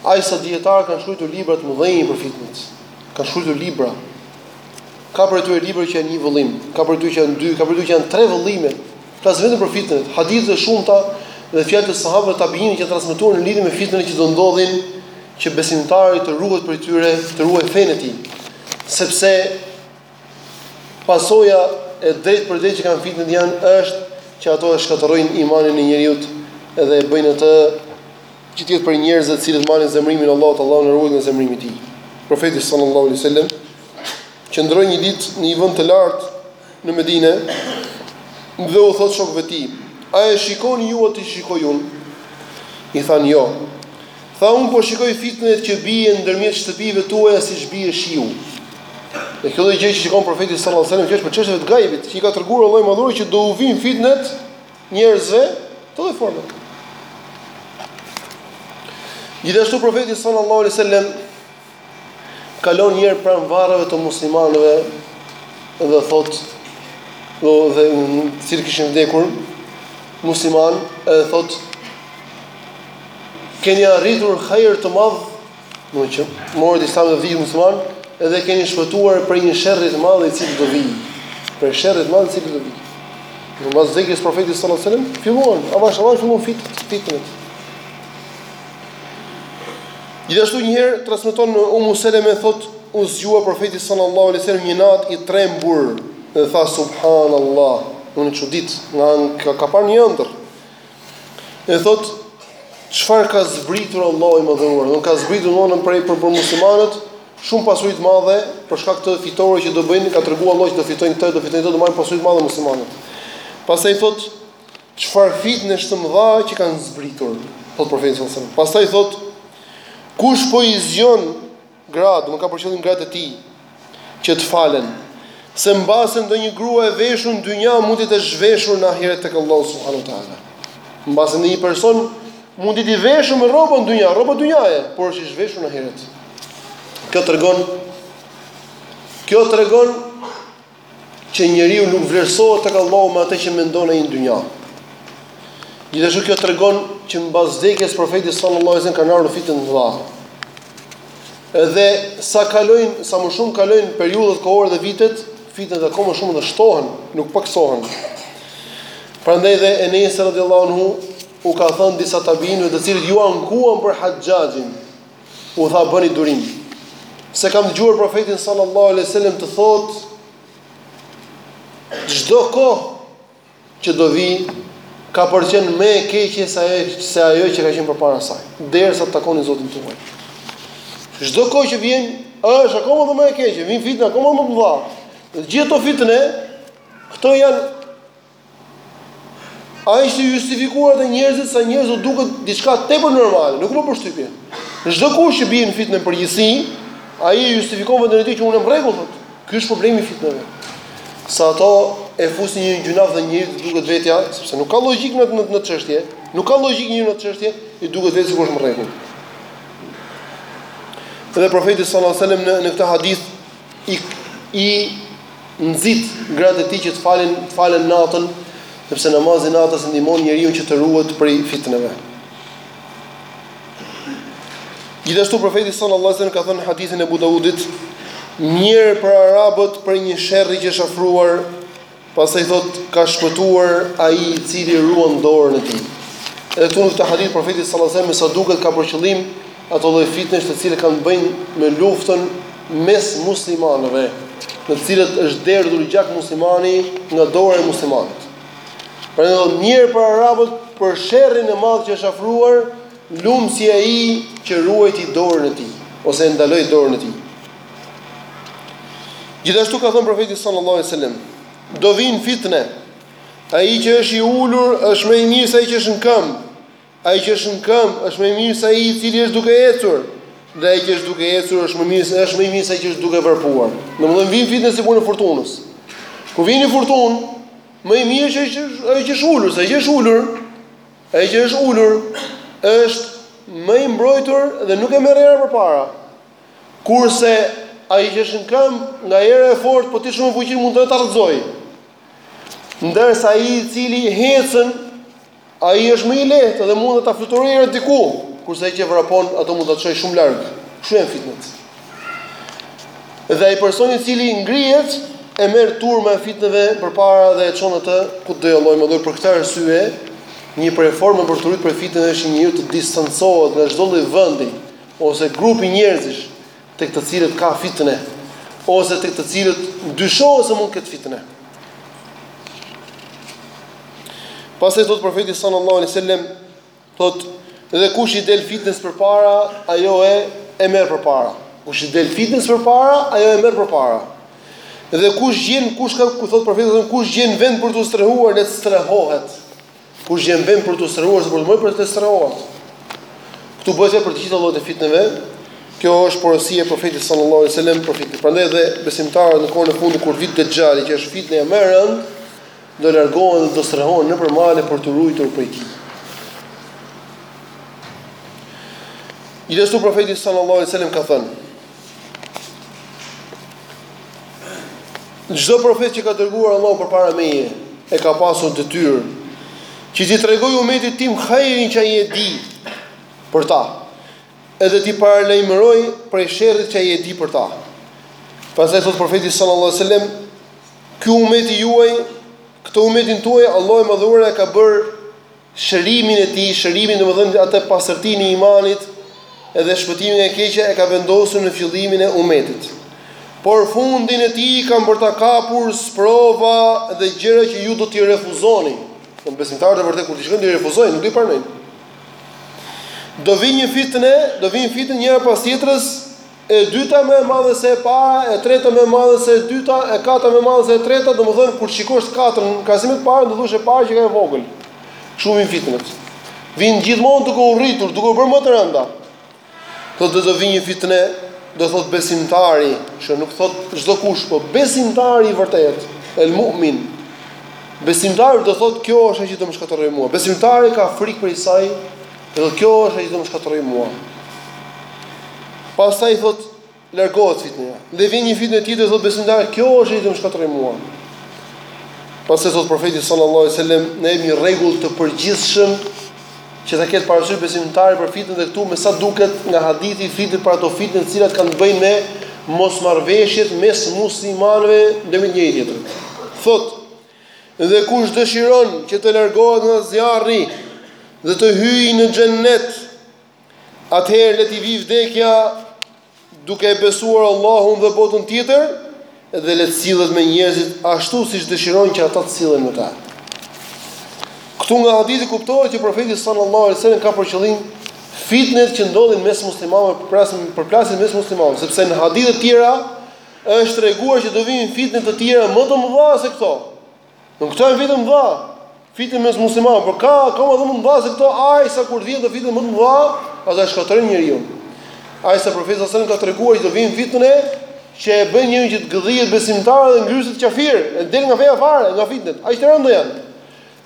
[SPEAKER 1] Aq sa dijetarët kanë shkruajtur libra të mëdhenj për fitnet. Kanë shkruajtur libra. Ka prej tyre libra që janë një vëllim, ka prej tyre që janë dy, ka prej tyre që janë tre vëllime. Flasin vetëm për fitnet, hadithe të shumta dhe fjalë të sahabëve tabiinëve që janë transmetuar në lidhje me fitnet që do ndodhin që besimtari të ruhet prej tyre, të ruaj fenë e tij. Sepse Pasoja e drejtpërdrejtë që kanë fitnet janë është që ato e shkatërrojnë imanin e njeriut dhe e bëjnë atë që të jetë prej njerëzve të cilët marrin zemrimin e Allahut, Allahu na ruajt nga zemrimi i tij. Profeti sallallahu alaihi wasallam qëndroi një ditë në një vend të lartë në Medinë dhe u thotë shokëve të tij, "A e shikoni ju atë që shikoj unë?" I thanë, "Jo." Tha unë po shikoj fitnet që bien ndërmjet shtëpive tuaja siç bie shiu. E kjo lloj gjë që shikon profeti sallallahu alajhi wasallam që është prej çështjeve të gajbit, që i ka treguar Allahu i madhëruar që do u vijnë fitnet njerëzve në këtë lloj forme. Gjithashtu profeti sallallahu alajhi wasallam Kalon njëherë pranë varreve të muslimanëve dhe thotë, dome të cilët kishin vdekur musliman edhe thotë keni arritur hajër të madh, do të thotë, morët islam, vdiqët musliman edhe keni shpëtuar prej një sherri të madh i cili do vijë. Prej sherrit të madh i cili do vijë. Mbas vdekjes profetit sallallahu alajhi wasallam, filluan, avash avash filluan fit fitnet. Gjithashtu një herë transmeton Umu Seleme thotë u zgjua profeti sallallahu alaihi wasallam një natë i trembur dhe tha subhanallah, dome u çudit, nga ka, ka parë një ëndër. E thotë çfarë ka zbritur Allahu i madhëruar, dome ka zbritur domethënë për, për muslimanët shumë pasuri të madhe për shkak të fitoreve që do bëjnë, ka treguar Allahu që do fitojnë këtë, do fitojnë këtë, do marrin pasuri të madhe muslimanët. Pastaj thotë Çfarë fitnesh të mëdha që kanë zbritur, thotë profeti sallallahu alajhi wasallam. Pastaj thotë, kush po i zgjon gratë, dome ka për qëllim gratë e tij, që të falen, se mbase ndonjë grua e veshur në dynja mund të jetë e zhveshur në ahiret tek Allahu subhanahu wa taala. Mbase ndonjë person mund të jetë i veshur me rroba në dynja, rroba dynjaje, por është i zhveshur në ahiret. Kjo tregon Kjo tregon që njeriu nuk vlerësohet tek Allahu me atë që mendon ai në dynja. Gjithashtu kjo tregon që mbas vdekjes profetit sallallahu alajhi wasallam kanë ardhur fitne të mëdha. Edhe sa kalojnë, sa më shumë kalojnë periudhat kohore dhe vitet, fitnet akoma më shumë dhe shtohen, nuk paksohen. Prandaj dhe Enes radhiyallahu anhu u ka thënë disa tabiinëve të cilët iu ankuan për Haxhaxhin, U tha bëni durim. Se kam dëgjuar profetin sallallahu alaihi wasallam të thotë çdo kohë që do vi ka për të qenë më e keqe se ajo se ajo që ka qenë përpara saj, derisa të takoni Zotin tuaj. Çdo kohë që vjen është akoma dhe më e keqe, vijnë fitne akoma më të mëdha. Të gjitha këto fitne, këto janë Është justifikuar dhe njerëzit sa njerëzve u duket diçka tepër normale, nuk bën përshtypje. Çdo kush që bie në fitne në përgjithësi, ai e justifikon veten e tij që unë jam në rregull. Ky është problemi i fitneve. Se ato e fusin në gjynah dhe njeriut i duket vetja, sepse nuk ka logjikë në në në çështje, nuk ka logjikë në atë çështje, i duket vetja sikur është në rregull. Dhe profeti sallallahu alajhi wasallam në në këtë hadith i i nxit gratë e tij që të falin të falen natën, sepse namazi i natës e ndihmon njeriun që të ruhet prej fitneve. Gjithashtu profeti sallallahu alajhi wasallam ka thënë në hadithin e Ebu Daudit, mjerë për arabët për një sherr që është afruar Pastaj thotë, ka shpëtuar ai i cili e ruan dorën e tij. Edhe këtu në këtë hadith profeti sallallahu alajhi wasallam me sa duket ka për qëllim ato lloj fitnesh të cilat kanë të bëjnë me luftën mes muslimanëve, në të cilat është derdhur gjak muslimani nga dora e muslimanit. Prandaj tha mjerë për arabët për sherrin e madh që është afruar, lum si ai që ruajti dorën e tij ose e ndaloi dorën e tij. Gjithashtu ka thënë profeti sallallahu alajhi wasallam, do vijnë fitne. Ai që është i ulur është më i mirë se ai që është në këmbë. Ai që është në këmbë është më i mirë se ai i cili është duke ecur. Dhe ai që është duke ecur është më mirë se është më i mirë se ai që është duke vrapuar. Domethënë vijnë fitne si puna e furtunës. Kur vjen një furtunë, më i mirë që është ai që është ulur, se ai që është ulur, ai që është ulur është më i mbrojtur dhe nuk e merr era përpara. Kurse ai që është në këmbë, nga era e fortë, po të ketë shumë fuqi mund ta rrëzojë. Ndërsa ai i cili ecën, ai është më i lehtë dhe mund ta fluturojë era diku, kurse ai që vrapon, atë mund ta çojë shumë larg. Kështu janë fitnet. Dhe ai person i cili ngrihet e merr turma e fitneve përpara dhe e çon atje ku do Allahu i madhëruar. Për këtë arsye, një prej formave për t'u ruajtur prej fitneve është njeriu të distancohet nga çdo lloj vendi, ose grupi njerëzish tek të cilët ka fitne, ose tek të cilët dyshohet se mund të ketë fitne. Pastaj thot profeti sallallahu alaihi wasallam, thot dhe kush i del fitnes përpara, ajo e e merr përpara. Kush i del fitnes përpara, ajo e merr përpara. Dhe kush gjen, kush ka ku thot profeti, kush gjen vend për t'u strehuar, le të strehohet. Kush gjen vend për t'u strehuar se për të për të strehohet. Ktu bëhet për të gjitha llojet e fitneve. Kjo është porosia e profetit sallallahu alajhi wasallam për fitne. Prandaj dhe besimtarët në kohën e fundit kur vjen dexhali që është fitneja më e rëndë, do largohen dhe do strehohen nëpër male për t'u ruajtur prej tij. Gjithashtu profeti sallallahu alajhi wasallam ka thënë: Çdo profet që ka dërguar Allahu përpara meje e ka pasur detyrë që t'i tregojë umetit të tij hajrin që ai e di për ta, edhe t'i paralajmërojë prej sherrit që ai e di për ta. Pastaj thot profeti sallallahu alajhi wasallam, "Ky umeti juaj, këtë umetin tuaj Allahu i madhëruar e ka bërë Shërimin e tij, shërimin domethënë atë pastërtinë e imanit dhe shpëtimin nga e keqja e ka vendosur në fillimin e umetit. Por fundin e tij kanë për ta kapur sprova dhe gjëra që ju do t'i refuzoni. Në besimtarët e vërtetë kur t'i shikojnë do i refuzojnë, nuk do i pranojnë. Do vijë një fitne, do vijnë fitne njëra pas tjetrës, e dyta më e madhe se e para, e treta më e madhe se e dyta, e katërta më e madhe se e treta, domethënë kur t'shikosh të katërën në krahasim me të parën, do thosh e para qenka e vogël. Kështu vijnë fitnet. Vijnë gjithmonë duke u rritur, duke u bërë më të rënda. Thot do të vijë një fitne, do thot besimtari, nuk thot çdokush, po besimtari i vërtetë, el mu'min. Besimtari do thot kjo është ajo që do më shkatërrojë mua. Besimtari ka frikë prej saj, Edhe kjo është ajo që do më shkatërrojë mua. Pastaj thot, largohet fitneja. Dhe vjen një fitne tjetër thot besimtari, kjo është ajo që do më shkatërrojë mua. Pastaj thot profeti sallallahu alajhi wasallam, na jep një rregull të përgjithshëm që ta ketë parasysh besimtari për fitnet dhe këtu me sa duket nga hadithi flitet për ato fitne të cilat kanë të bëjnë me mosmarrëveshjet mes muslimanëve ndërmjet njëri-tjetrit. Thot Dhe kush dëshiron që të largohet nga zjarri dhe të hyjë në xhennet, atëherë le t'i vijë vdekja duke e besuar Allahun dhe botën tjetër dhe le të sillet me njerëzit ashtu siç dëshiron që ata të sillen me të. Këtu nga hadithi kuptohet që profeti sallallahu alajhi wasallam ka për qëllim fitnet që ndodhin mes muslimanëve, përplasjen përplasjen mes muslimanëve, sepse në hadithe të tjera Është treguar që do vijnë fitne të tjera më të mëdha se këto. Nuk këto janë fitne të mëdha, fitne mes muslimanëve, por ka akoma edhe më mëdha se këto, aq sa kur vijnë do fitne më të mëdha, ata e shkatërrojnë njeriun. Aq sa profeti sallallahu alajhi ka treguar që do vijnë fitne që e bën njeriun që të gëdhihet besimtar dhe ngryset kafir, e del nga feja fare, nga fitnet. Aq të rënda janë.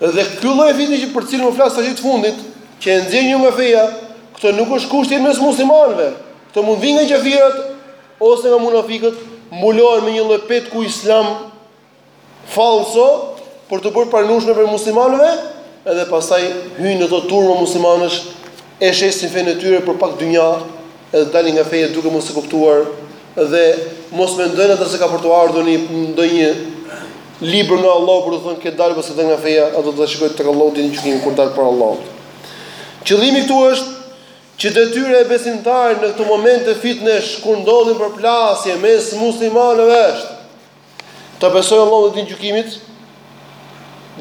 [SPEAKER 1] Dhe ky lloj fitne që për cilën po flas tash të fundit, që e nxjerr njeriun nga feja, këto nuk është kusht mes muslimanëve. Këto mund vinë nga kafirat, Ose nga munafikët mbulohen me një lloj petku islam fallso për t'u bërë pranueshme prej muslimanëve, edhe pastaj hyjnë në këto turma muslimanësh e shesin fenë e tyre për pak dynja, edhe dalin nga feja duke mos e kuptuar dhe mos mendojnë ata se ka për t'u ardhur një ndonjë libër nga Allahu për t'u thënë ke dalë apo s'ke dalë nga feja, ata do ta shikojnë tek Allahu ditën e gjykimit kur dalin para Allahut. Qëllimi këtu është Që detyra e besimtarit në këto momente fitnesh kur ndodhin përplasje mes muslimanëve është të besojë Allahun dhe ditën e gjykimit,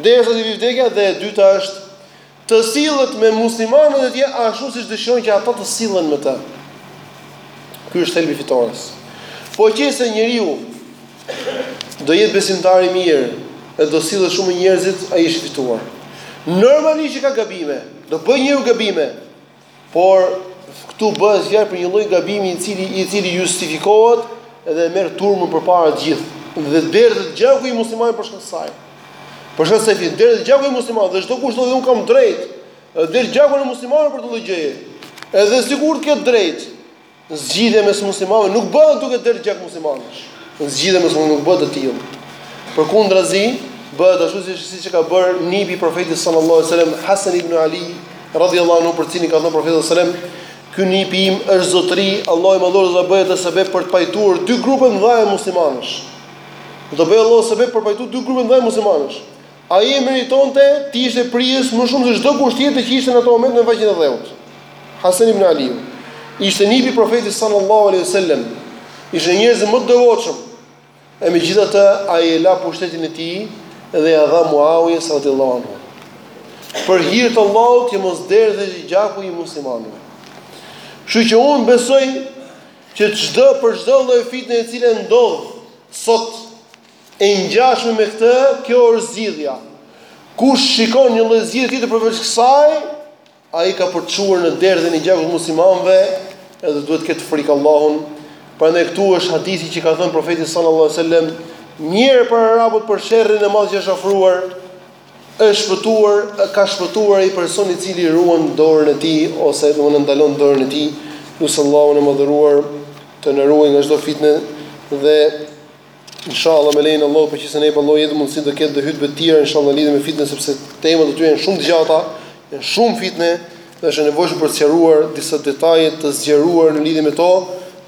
[SPEAKER 1] derisa t'i vijë vdekja dhe e dyta është të sillet me muslimanët e tjerë ashtu siç dëshiron që ata të sillen me të. Ky është thelbi i fitores. Po qe se njeriu do jetë besimtar i mirë, e do sillet mirë me njerëzit, ai është i fituar. Normalisht që ka gabime, do bëjë njeriu gabime, Por këtu bëhet fjalë për një lloj gabimi i cili i cili justifikohet dhe e merr turmën përpara të gjithë. Dhe derdhet gjaku i muslimanit për shkak të saj. Për shkak të saj të derdhet gjaku i muslimanit dhe çdokush thotë un kam drejt. Derdhet gjaku i muslimanit për atë lloj gjëje. Edhe sigurt ke drejt. Zgjidhja mes muslimanëve nuk bëhet duke derdh gjak muslimanësh. Zgjidhja mes muslimanëve nuk bëhet e tillë. Përkundrazi, bëhet ashtu siç e ka bërë nipi i profetit sallallahu alajhi wasallam Hasan ibn Ali radhiyallahu anhu për cilin ka thënë profeti sallallahu alajhi wasallam ky nipi im është zotëri Allahu i madhëruar do ta bëjë atë sebeb për të pajtuar dy grupe të mëdha muslimanësh do bëjë Allahu sebeb për të pajtuar dy grupe të mëdha muslimanësh Ai e meritonte të ishte prijës më shumë se çdokush tjetër që ishte në atë moment në faqen e dheut. Hasan ibn Aliu ishte nipi i Profetit sallallahu alaihi wasallam, ishte nga njerëzit më të devotshëm, e megjithatë ai e la pushtetin e tij dhe ia dha Muawijes radhiyallahu anhu. Për hir të Allahut që mos derdhej gjaku i muslimanëve. Kështu që unë besoj që çdo për çdo lloj fitne e cila ndodh sot E ngjashme me këtë, kjo është zgjidhja. Kush shikon një lloj zgjidhje tjetër përveç kësaj, ai ka kontribuar në derdhjen e gjakut të muslimanëve, edhe duhet të ketë frikë Allahun. Prandaj këtu është hadithi që ka thënë profeti sallallahu alajhi wasallam, mjerë për arabët për sherrin e madh që është afruar, është shpëtuar, ka shpëtuar ai person i cili ruan dorën e tij ose do të ndalon dorën e tij, lus Allahun e madhëruar të na ruajë nga çdo fitnë dhe Inshallah me lejen e Allahut po qe se neve Allahu na jep mundësinë do ketë dhe hutbe të tjera inshallah lidhur me fitnet sepse temat e tyre janë shumë të gjata, janë shumë fitne dhe është e nevojshme për të sqaruar disa detaje të zgjeruar në lidhje me to,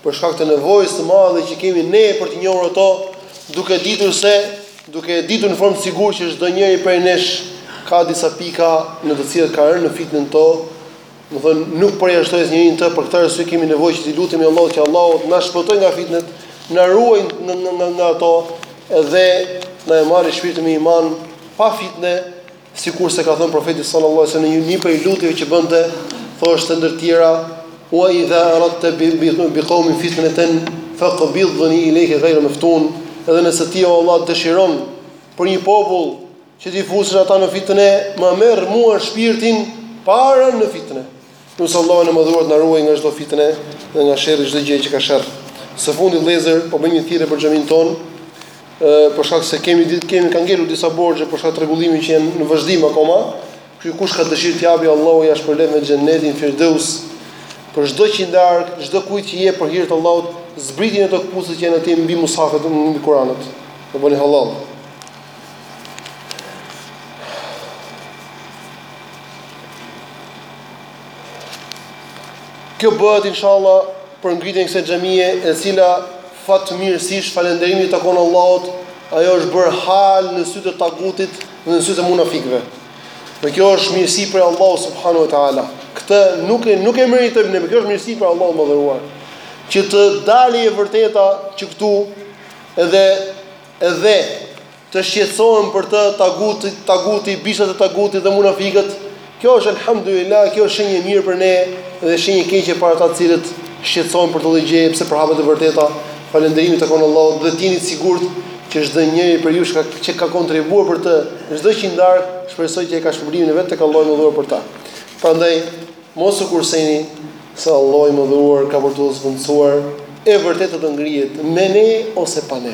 [SPEAKER 1] për shkak të nevojës së madhe që kemi ne për të njohur ato, duke ditur se duke e ditur në formë të sigurt që çdo njeri prej nesh ka disa pika në të cilat ka rënë në fitne në to, Domethënë nuk përjashtoj asnjërin dhe për këtë arsye kemi nevojë që t'i lutemi Allahut që Allahu të na shpëtojë nga fitnet, na ruajë nga nga nga ato edhe na e marrë shpirtin me iman pa fitne, sikurse ka thënë profeti sallallahu alajhi wasallam në një prej lutjeve që bënte, thoshte ndër të tjera wa idha aradta bi bi bi qawmin fitnatan faqbidhni ilayka ghayra maftun, edhe nëse ti o Allah dëshiron për një popull Që t'i fusësh ata në fitne, ma merr mua shpirtin pa rënë në fitne. Lus Allahun e madhëruar të na ruajë nga çdo fitne dhe nga sherri i çdo gjëje që ka sherr. Së fundi vëllezër, po bëjmë një thirrje për xhaminë tonë, për shkak se kemi disa kemi kanë ngelur disa borxhe për shkak të rregullimit që janë në vazhdim akoma. Ky kush ka dëshirë të japi Allahu ia shpërbleftë me xhennetin Firdaus. Për çdo qindarkë, çdokujt që jep për hir të Allahut, zbritini ato këpucët që janë aty mbi mus'hafet mbi Kur'anët. Do bëni halal. Kjo bëhet inshallah për ngritjen e kësaj xhamie, e cila fatmirësisht falënderimi i takon Allahut, ajo është bërë halë në sytë e tagutit dhe në sytë e munafikëve. Dhe kjo është mirësi prej Allahut subhanahu wa taala. Këtë nuk e nuk e meritojmë ne, kjo është mirësi prej Allahut të madhëruar. Që të dalë e vërteta që këtu edhe Edhe, të shqetësohen për të, taguti, taguti, bishtat e tagutit dhe munafikët, kjo është elhamdulillah, kjo është shenjë e mirë për ne dhe shenjë e keqe për ata të cilët shqetësohen për këtë gjë, pse përhapet e vërteta. Falënderimi i takon Allahut dhe të jeni të sigurt që çdo njeri prej jush, që ka kontribuar për të çdo qindarkë, shpresoj që e ka shpërblimin e vet tek Allahu i madhëruar për ta. Prandaj Mos u kurseni se Allahu i Madhëruar ka për t'ua zëvendësuar, e vërteta do të ngrihet me ne ose pa ne.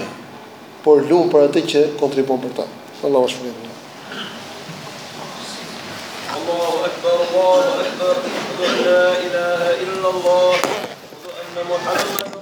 [SPEAKER 1] Por lum për atë që kontribuon për ta. Allahu shpëton.
[SPEAKER 2] Allahu Akbar, Allahu Akbar, la ilaha illa Allah, Muhammadur Rasulullah.